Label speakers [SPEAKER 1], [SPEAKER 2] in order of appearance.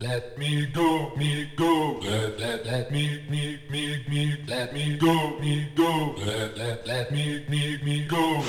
[SPEAKER 1] Let me go, me go, let let let me me me me. Let me go, me go, let let let me me me go.